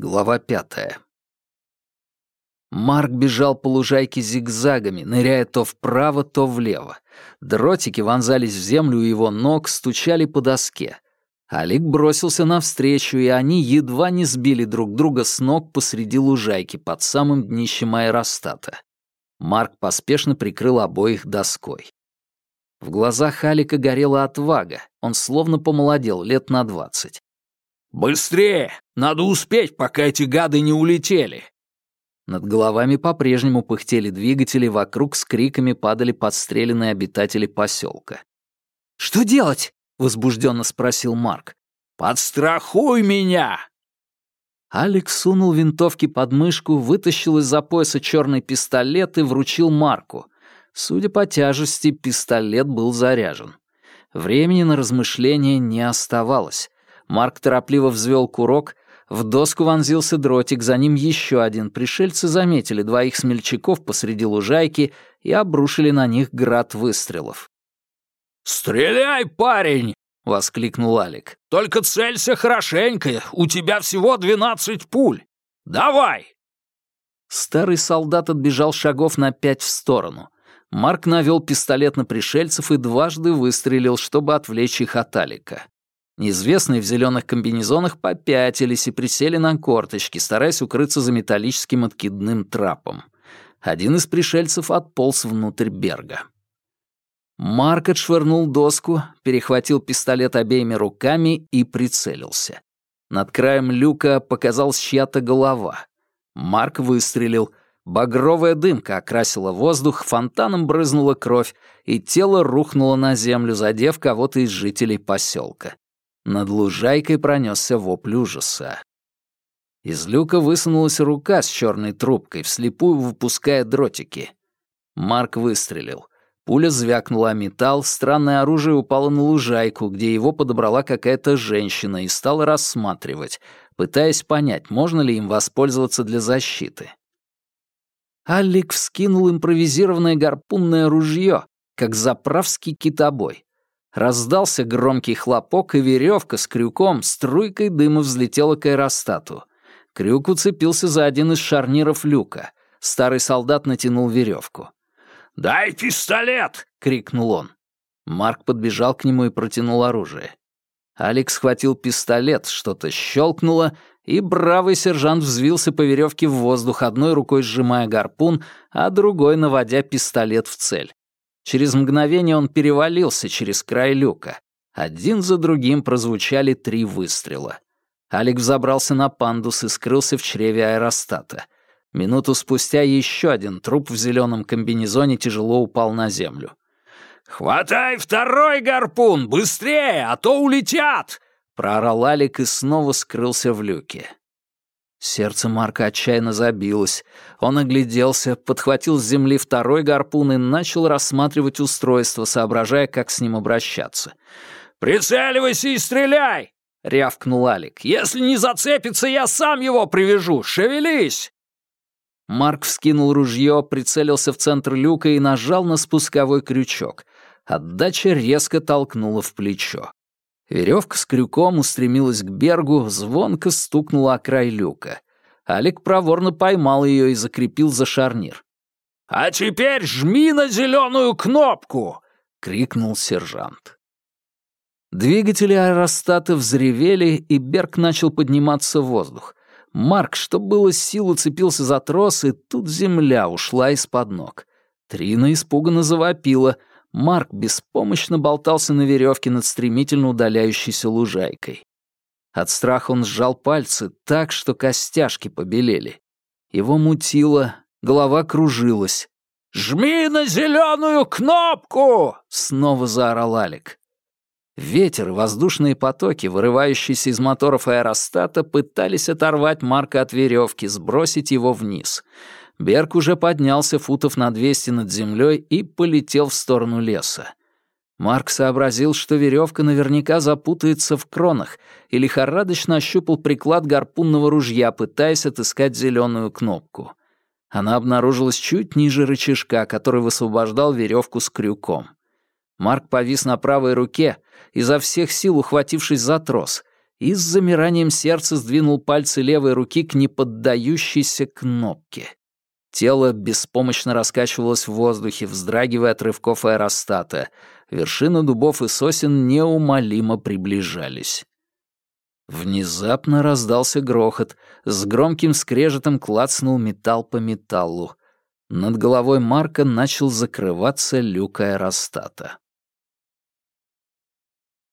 Глава пятая. Марк бежал по лужайке зигзагами, ныряя то вправо, то влево. Дротики вонзались в землю у его ног, стучали по доске. Алик бросился навстречу, и они едва не сбили друг друга с ног посреди лужайки под самым днищем аэростата. Марк поспешно прикрыл обоих доской. В глазах Алика горела отвага, он словно помолодел лет на двадцать. «Быстрее! Надо успеть, пока эти гады не улетели!» Над головами по-прежнему пыхтели двигатели, вокруг с криками падали подстреленные обитатели поселка. «Что делать?» — возбужденно спросил Марк. «Подстрахуй меня!» Алекс сунул винтовки под мышку, вытащил из-за пояса черный пистолет и вручил Марку. Судя по тяжести, пистолет был заряжен. Времени на размышления не оставалось. Марк торопливо взвел курок, в доску вонзился дротик, за ним еще один. Пришельцы заметили двоих смельчаков посреди лужайки и обрушили на них град выстрелов. «Стреляй, парень!» — воскликнул Алик. «Только целься хорошенько, у тебя всего двенадцать пуль. Давай!» Старый солдат отбежал шагов на пять в сторону. Марк навел пистолет на пришельцев и дважды выстрелил, чтобы отвлечь их от Алика. Неизвестные в зеленых комбинезонах попятились и присели на корточки, стараясь укрыться за металлическим откидным трапом. Один из пришельцев отполз внутрь Берга. Марк отшвырнул доску, перехватил пистолет обеими руками и прицелился. Над краем люка показалась чья-то голова. Марк выстрелил. Багровая дымка окрасила воздух, фонтаном брызнула кровь, и тело рухнуло на землю, задев кого-то из жителей поселка. Над лужайкой пронесся вопль ужаса. Из люка высунулась рука с черной трубкой, вслепую выпуская дротики. Марк выстрелил. Пуля звякнула о металл, странное оружие упало на лужайку, где его подобрала какая-то женщина и стала рассматривать, пытаясь понять, можно ли им воспользоваться для защиты. Алик вскинул импровизированное гарпунное ружье, как заправский китобой. Раздался громкий хлопок, и веревка с крюком струйкой дыма взлетела к аэростату. Крюк уцепился за один из шарниров люка. Старый солдат натянул веревку. «Дай пистолет!» — крикнул он. Марк подбежал к нему и протянул оружие. Алекс схватил пистолет, что-то щелкнуло, и бравый сержант взвился по веревке в воздух, одной рукой сжимая гарпун, а другой наводя пистолет в цель. Через мгновение он перевалился через край люка. Один за другим прозвучали три выстрела. Алик взобрался на пандус и скрылся в чреве аэростата. Минуту спустя еще один труп в зеленом комбинезоне тяжело упал на землю. «Хватай второй гарпун! Быстрее, а то улетят!» — проорал Алик и снова скрылся в люке. Сердце Марка отчаянно забилось. Он огляделся, подхватил с земли второй гарпун и начал рассматривать устройство, соображая, как с ним обращаться. «Прицеливайся и стреляй!» — рявкнул Алик. «Если не зацепится, я сам его привяжу! Шевелись!» Марк вскинул ружье, прицелился в центр люка и нажал на спусковой крючок. Отдача резко толкнула в плечо. Веревка с крюком устремилась к Бергу, звонко стукнула о край люка. Алик проворно поймал ее и закрепил за шарнир. «А теперь жми на зеленую кнопку!» — крикнул сержант. Двигатели аэростата взревели, и Берг начал подниматься в воздух. Марк, что было сил, уцепился за трос, и тут земля ушла из-под ног. Трина испуганно завопила — Марк беспомощно болтался на веревке над стремительно удаляющейся лужайкой. От страха он сжал пальцы так, что костяшки побелели. Его мутило, голова кружилась. «Жми на зеленую кнопку!» — снова заорал Алик. Ветер и воздушные потоки, вырывающиеся из моторов аэростата, пытались оторвать Марка от веревки, сбросить его вниз — Берг уже поднялся футов на 200 над землей и полетел в сторону леса. Марк сообразил, что веревка наверняка запутается в кронах, и лихорадочно ощупал приклад гарпунного ружья, пытаясь отыскать зеленую кнопку. Она обнаружилась чуть ниже рычажка, который высвобождал веревку с крюком. Марк повис на правой руке, изо всех сил ухватившись за трос, и с замиранием сердца сдвинул пальцы левой руки к неподдающейся кнопке. Тело беспомощно раскачивалось в воздухе, вздрагивая от рывков аэростата. Вершины дубов и сосен неумолимо приближались. Внезапно раздался грохот, с громким скрежетом клацнул металл по металлу. Над головой Марка начал закрываться люк аэростата.